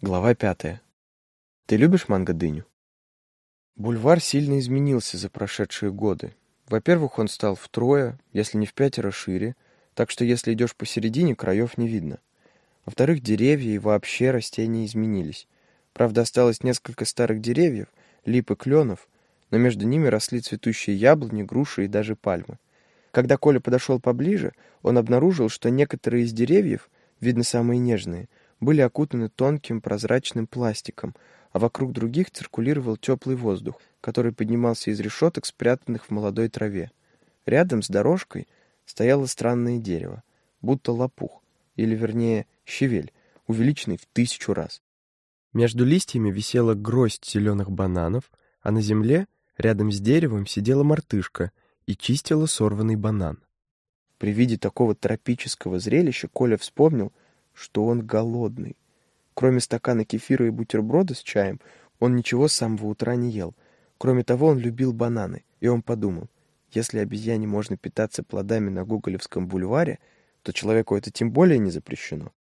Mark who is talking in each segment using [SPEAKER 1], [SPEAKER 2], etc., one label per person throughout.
[SPEAKER 1] Глава пятая. Ты любишь манго-дыню? Бульвар сильно изменился за прошедшие годы. Во-первых, он стал втрое, если не в пятеро шире, так что если идешь посередине, краев не видно. Во-вторых, деревья и вообще растения изменились. Правда, осталось несколько старых деревьев, лип и кленов, но между ними росли цветущие яблони, груши и даже пальмы. Когда Коля подошел поближе, он обнаружил, что некоторые из деревьев, видно самые нежные, были окутаны тонким прозрачным пластиком, а вокруг других циркулировал теплый воздух, который поднимался из решеток, спрятанных в молодой траве. Рядом с дорожкой стояло странное дерево, будто лопух, или, вернее, щавель, увеличенный в тысячу раз. Между листьями висела гроздь зеленых бананов, а на земле, рядом с деревом, сидела мартышка и чистила сорванный банан. При виде такого тропического зрелища Коля вспомнил, что он голодный. Кроме стакана кефира и бутерброда с чаем, он ничего с самого утра не ел. Кроме того, он любил бананы, и он подумал, если обезьяне можно питаться плодами на Гоголевском бульваре, то человеку это тем более не запрещено.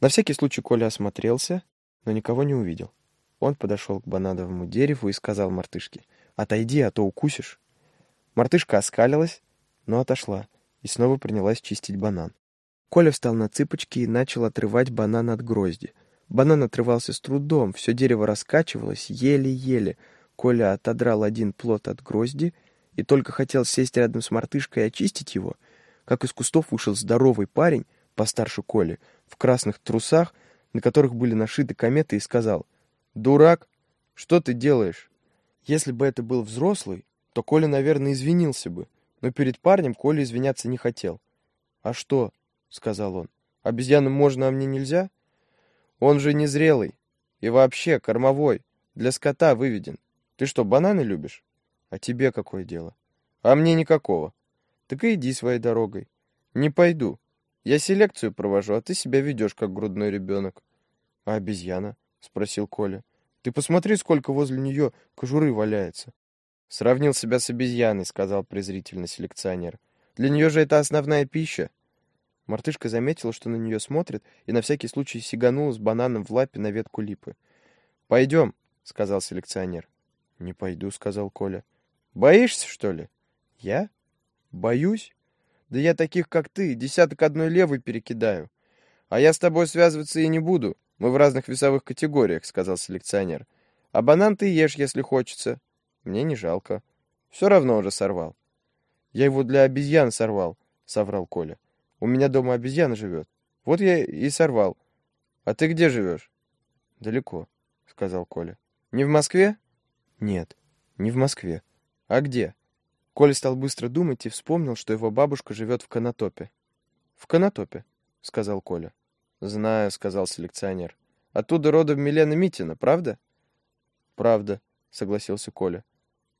[SPEAKER 1] На всякий случай Коля осмотрелся, но никого не увидел. Он подошел к банановому дереву и сказал мартышке, «Отойди, а то укусишь». Мартышка оскалилась, но отошла и снова принялась чистить банан. Коля встал на цыпочки и начал отрывать банан от грозди. Банан отрывался с трудом, все дерево раскачивалось, еле-еле. Коля отодрал один плод от грозди и только хотел сесть рядом с мартышкой и очистить его, как из кустов вышел здоровый парень, постарше Коли, в красных трусах, на которых были нашиты кометы, и сказал, «Дурак, что ты делаешь?» Если бы это был взрослый, то Коля, наверное, извинился бы, но перед парнем Коля извиняться не хотел. «А что?» — сказал он. «Обезьянам можно, а мне нельзя?» «Он же незрелый. И вообще кормовой. Для скота выведен. Ты что, бананы любишь? А тебе какое дело? А мне никакого. Так и иди своей дорогой. Не пойду. Я селекцию провожу, а ты себя ведешь, как грудной ребенок. А обезьяна? Спросил Коля. Ты посмотри, сколько возле нее кожуры валяется. Сравнил себя с обезьяной, сказал презрительно селекционер. Для нее же это основная пища. Мартышка заметила, что на нее смотрит, и на всякий случай сиганула с бананом в лапе на ветку липы. «Пойдем», — сказал селекционер. «Не пойду», — сказал Коля. «Боишься, что ли?» «Я? Боюсь? Да я таких, как ты, десяток одной левой перекидаю. А я с тобой связываться и не буду. Мы в разных весовых категориях», — сказал селекционер. «А банан ты ешь, если хочется. Мне не жалко. Все равно уже сорвал. Я его для обезьян сорвал, соврал Коля. У меня дома обезьяна живет. Вот я и сорвал. А ты где живешь? Далеко, сказал Коля. Не в Москве? Нет, не в Москве. А где? Коля стал быстро думать и вспомнил, что его бабушка живет в Конотопе. В Конотопе, сказал Коля. Знаю, сказал селекционер. Оттуда родом Милена Митина, правда? Правда, согласился Коля.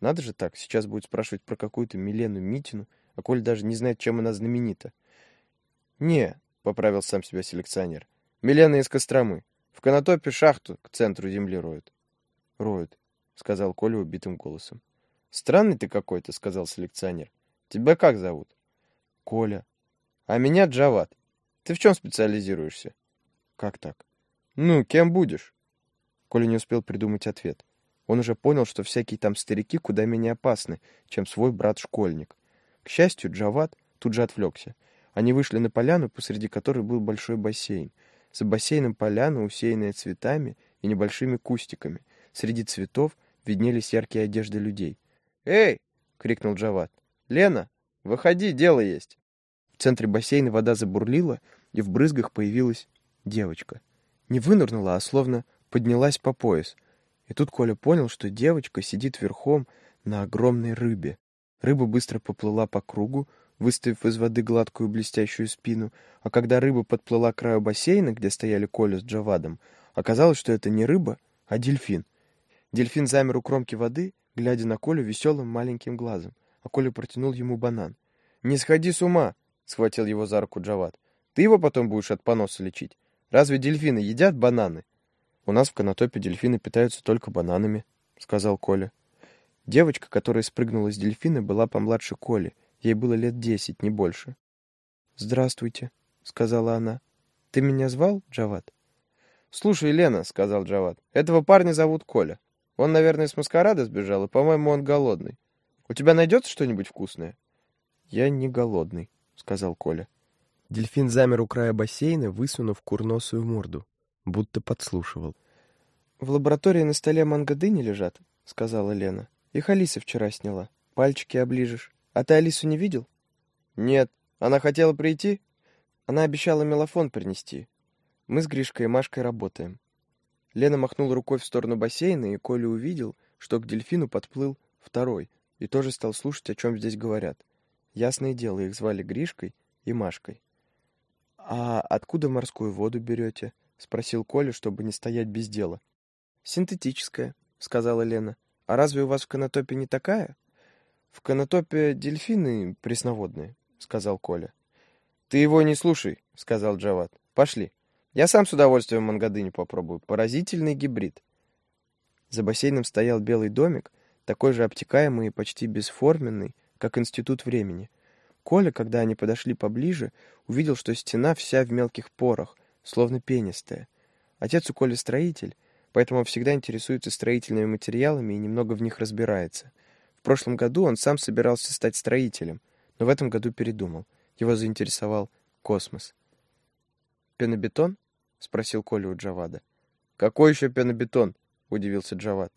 [SPEAKER 1] Надо же так, сейчас будет спрашивать про какую-то Милену Митину, а Коль даже не знает, чем она знаменита. «Не», — поправил сам себя селекционер, — «Милена из Костромы. В Конотопе шахту к центру земли роют». «Роют», — сказал Коля убитым голосом. «Странный ты какой-то», — сказал селекционер. «Тебя как зовут?» «Коля». «А меня Джават. Ты в чем специализируешься?» «Как так?» «Ну, кем будешь?» Коля не успел придумать ответ. Он уже понял, что всякие там старики куда менее опасны, чем свой брат-школьник. К счастью, Джават тут же отвлекся. Они вышли на поляну, посреди которой был большой бассейн. За бассейном поляна, усеянная цветами и небольшими кустиками. Среди цветов виднелись яркие одежды людей. «Эй!» — крикнул Джават. «Лена, выходи, дело есть!» В центре бассейна вода забурлила, и в брызгах появилась девочка. Не вынырнула, а словно поднялась по пояс — и тут Коля понял, что девочка сидит верхом на огромной рыбе. Рыба быстро поплыла по кругу, выставив из воды гладкую блестящую спину, а когда рыба подплыла к краю бассейна, где стояли Коля с Джавадом, оказалось, что это не рыба, а дельфин. Дельфин замер у кромки воды, глядя на Колю веселым маленьким глазом, а Коля протянул ему банан. «Не сходи с ума!» — схватил его за руку Джавад. «Ты его потом будешь от поноса лечить. Разве дельфины едят бананы?» «У нас в Конотопе дельфины питаются только бананами», — сказал Коля. Девочка, которая спрыгнула с дельфина, была помладше Коли. Ей было лет десять, не больше. «Здравствуйте», — сказала она. «Ты меня звал, Джават?» «Слушай, Лена», — сказал Джават, — «этого парня зовут Коля. Он, наверное, с маскарада сбежал, и, по-моему, он голодный. У тебя найдется что-нибудь вкусное?» «Я не голодный», — сказал Коля. Дельфин замер у края бассейна, высунув курносую морду, будто подслушивал. «В лаборатории на столе манго-дыни лежат», — сказала Лена. «Их Алиса вчера сняла. Пальчики оближешь. А ты Алису не видел?» «Нет. Она хотела прийти?» «Она обещала мелофон принести. Мы с Гришкой и Машкой работаем». Лена махнула рукой в сторону бассейна, и Коля увидел, что к дельфину подплыл второй, и тоже стал слушать, о чем здесь говорят. Ясное дело, их звали Гришкой и Машкой. «А откуда морскую воду берете?» — спросил Коля, чтобы не стоять без дела. «Синтетическая», — сказала Лена. «А разве у вас в Конотопе не такая?» «В Конотопе дельфины пресноводные», — сказал Коля. «Ты его не слушай», — сказал Джават. «Пошли. Я сам с удовольствием мангадыню попробую. Поразительный гибрид». За бассейном стоял белый домик, такой же обтекаемый и почти бесформенный, как институт времени. Коля, когда они подошли поближе, увидел, что стена вся в мелких порах, словно пенистая. Отец у Коли строитель, поэтому всегда интересуется строительными материалами и немного в них разбирается. В прошлом году он сам собирался стать строителем, но в этом году передумал. Его заинтересовал космос. «Пенобетон?» — спросил Коля у Джавада. «Какой еще пенобетон?» — удивился Джавад.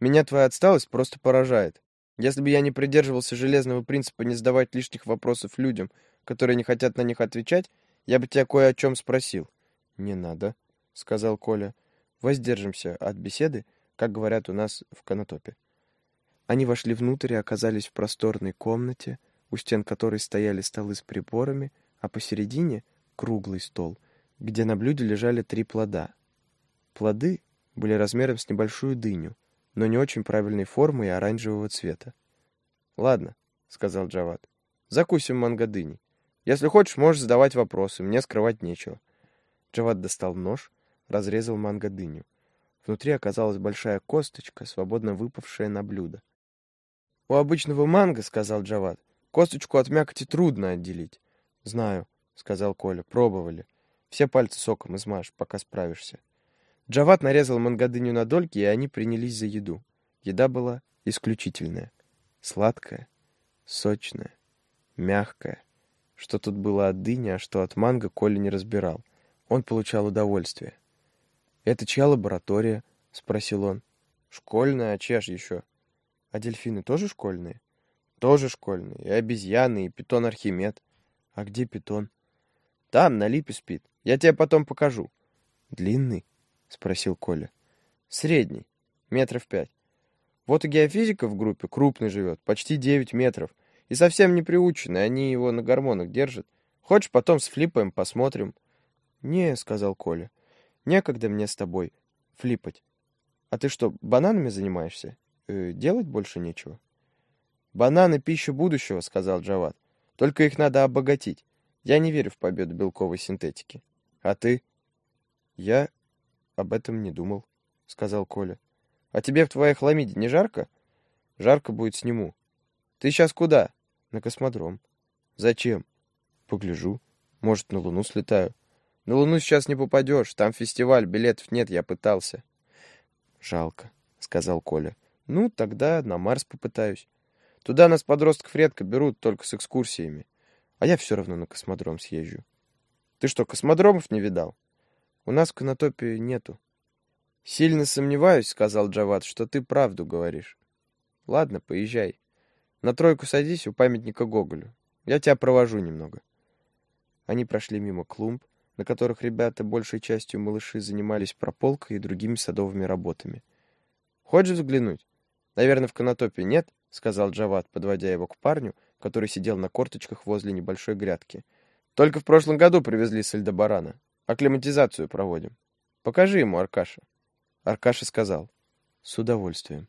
[SPEAKER 1] «Меня твоя отсталость просто поражает. Если бы я не придерживался железного принципа не задавать лишних вопросов людям, которые не хотят на них отвечать, я бы тебя кое о чем спросил». «Не надо», — сказал Коля. Воздержимся от беседы, как говорят у нас в Конотопе. Они вошли внутрь и оказались в просторной комнате, у стен которой стояли столы с приборами, а посередине — круглый стол, где на блюде лежали три плода. Плоды были размером с небольшую дыню, но не очень правильной формы и оранжевого цвета. «Ладно», — сказал Джават, — «закусим манго дыни. Если хочешь, можешь задавать вопросы, мне скрывать нечего». Джават достал нож, разрезал манго-дыню. Внутри оказалась большая косточка, свободно выпавшая на блюдо. «У обычного манго, — сказал Джават, — косточку от мякоти трудно отделить». «Знаю», — сказал Коля, — «пробовали. Все пальцы соком измажь, пока справишься». Джават нарезал мангодыню на дольки, и они принялись за еду. Еда была исключительная. Сладкая, сочная, мягкая. Что тут было от дыни, а что от манго, Коля не разбирал. Он получал удовольствие. «Это чья лаборатория?» — спросил он. «Школьная, а чья ж еще?» «А дельфины тоже школьные?» «Тоже школьные. И обезьяны, и питон Архимед». «А где питон?» «Там, на липе спит. Я тебе потом покажу». «Длинный?» — спросил Коля. «Средний. Метров пять. Вот у геофизика в группе крупный живет, почти девять метров. И совсем не приученный, они его на гормонах держат. Хочешь, потом с флипаем посмотрим?» «Не», — сказал Коля. Некогда мне с тобой флипать. А ты что, бананами занимаешься? Э, делать больше нечего. Бананы — пища будущего, сказал Джават. Только их надо обогатить. Я не верю в победу белковой синтетики. А ты? Я об этом не думал, сказал Коля. А тебе в твоей хламиде не жарко? Жарко будет сниму. Ты сейчас куда? На космодром. Зачем? Погляжу. Может, на Луну слетаю. На Луну сейчас не попадешь, там фестиваль, билетов нет, я пытался. Жалко, сказал Коля. Ну, тогда на Марс попытаюсь. Туда нас подростков редко берут, только с экскурсиями. А я все равно на космодром съезжу. Ты что, космодромов не видал? У нас в Конотопе нету. Сильно сомневаюсь, сказал Джават, что ты правду говоришь. Ладно, поезжай. На тройку садись у памятника Гоголю. Я тебя провожу немного. Они прошли мимо клумб, на которых ребята, большей частью малыши, занимались прополкой и другими садовыми работами. «Хочешь взглянуть?» «Наверное, в Конотопе нет?» — сказал Джават, подводя его к парню, который сидел на корточках возле небольшой грядки. «Только в прошлом году привезли с Эльдобарана. Акклиматизацию проводим. Покажи ему, Аркаша». Аркаша сказал. «С удовольствием».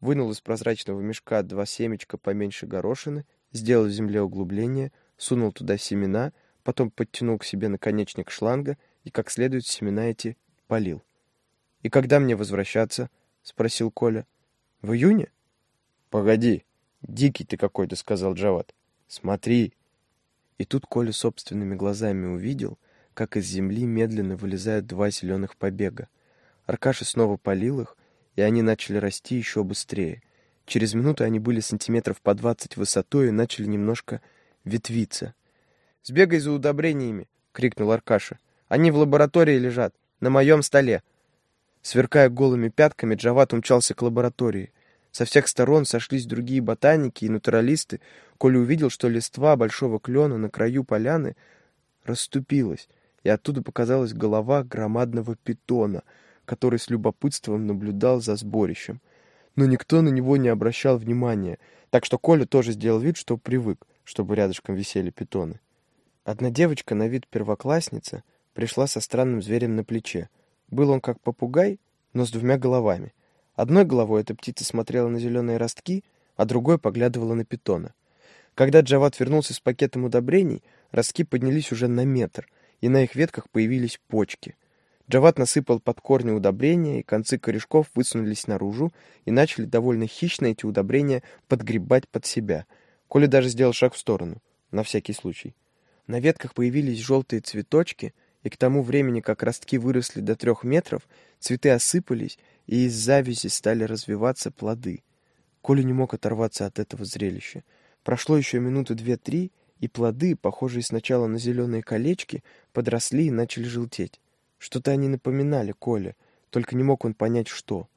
[SPEAKER 1] Вынул из прозрачного мешка два семечка поменьше горошины, сделал в земле углубление, сунул туда семена — потом подтянул к себе наконечник шланга и как следует семена эти полил. «И когда мне возвращаться?» — спросил Коля. «В июне?» «Погоди, дикий ты какой-то», — сказал Джават. «Смотри». И тут Коля собственными глазами увидел, как из земли медленно вылезают два зеленых побега. Аркаша снова полил их, и они начали расти еще быстрее. Через минуту они были сантиметров по двадцать высотой и начали немножко ветвиться. «Сбегай за удобрениями!» — крикнул Аркаша. «Они в лаборатории лежат, на моем столе!» Сверкая голыми пятками, Джават умчался к лаборатории. Со всех сторон сошлись другие ботаники и натуралисты. Коля увидел, что листва большого клена на краю поляны расступилась, и оттуда показалась голова громадного питона, который с любопытством наблюдал за сборищем. Но никто на него не обращал внимания, так что Коля тоже сделал вид, что привык, чтобы рядышком висели питоны. Одна девочка на вид первоклассница пришла со странным зверем на плече. Был он как попугай, но с двумя головами — Одной головой эта птица смотрела на зеленые ростки, а другой поглядывала на питона. Когда Джават вернулся с пакетом удобрений, ростки поднялись уже на метр, и на их ветках появились почки. Джават насыпал под корни удобрения, и концы корешков высунулись наружу и начали довольно хищно эти удобрения подгребать под себя. Коля даже сделал шаг в сторону, на всякий случай. На ветках появились желтые цветочки, и к тому времени, как ростки выросли до трех метров, цветы осыпались, и из завязи стали развиваться плоды. Коля не мог оторваться от этого зрелища. Прошло еще минуты две-три, и плоды, похожие сначала на зеленые колечки, подросли и начали желтеть. Что-то они напоминали Коле, только не мог он понять, что.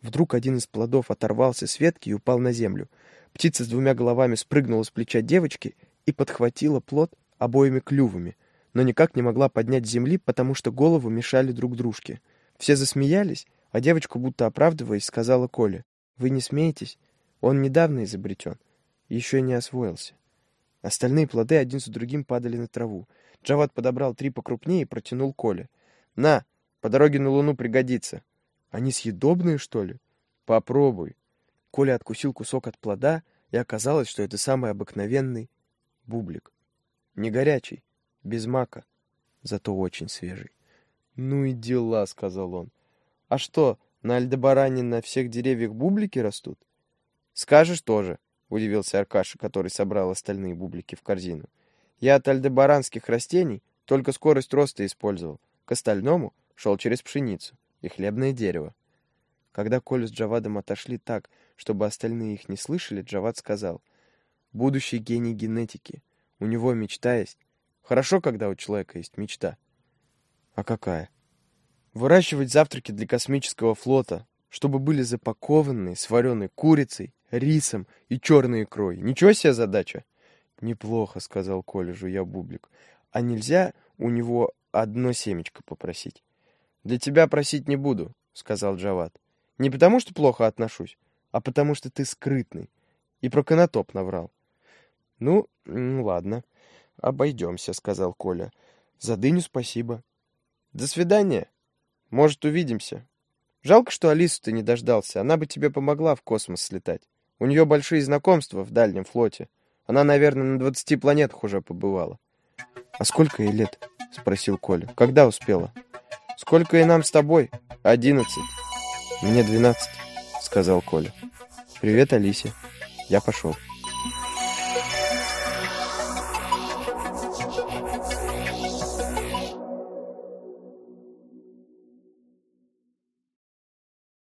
[SPEAKER 1] Вдруг один из плодов оторвался с ветки и упал на землю. Птица с двумя головами спрыгнула с плеча девочки и подхватила плод обоими клювами, но никак не могла поднять земли, потому что головы мешали друг дружке. Все засмеялись, а девочка, будто оправдываясь, сказала Коле, «Вы не смеетесь? Он недавно изобретен. Еще не освоился». Остальные плоды один за другим падали на траву. Джават подобрал три покрупнее и протянул Коле. «На, по дороге на Луну пригодится». «Они съедобные, что ли?» «Попробуй». Коля откусил кусок от плода, и оказалось, что это самый обыкновенный бублик. Не горячий, без мака, зато очень свежий. «Ну и дела», — сказал он. А что, на Альдебаране на всех деревьях бублики растут? Скажешь тоже, удивился Аркаша, который собрал остальные бублики в корзину. Я от альдебаранских растений только скорость роста использовал. К остальному шел через пшеницу и хлебное дерево. Когда Коля с Джавадом отошли так, чтобы остальные их не слышали, Джавад сказал, «Будущий гений генетики. У него мечта есть. Хорошо, когда у человека есть мечта». «А какая?» Выращивать завтраки для космического флота, чтобы были запакованы с вареной курицей, рисом и черной икрой. Ничего себе задача? Неплохо, сказал Коля, жуя бублик. А нельзя у него одно семечко попросить? Для тебя просить не буду, сказал Джават. Не потому, что плохо отношусь, а потому, что ты скрытный. И про конотоп наврал. Ну, ладно, обойдемся, сказал Коля. За дыню спасибо. До свидания. Может, увидимся. Жалко, что Алису ты не дождался. Она бы тебе помогла в космос слетать. У нее большие знакомства в дальнем флоте. Она, наверное, на двадцати планетах уже побывала. — А сколько ей лет? — спросил Коля. — Когда успела? — Сколько и нам с тобой? — Одиннадцать. — Мне двенадцать, — сказал Коля. — Привет, Алисе. Я пошел. —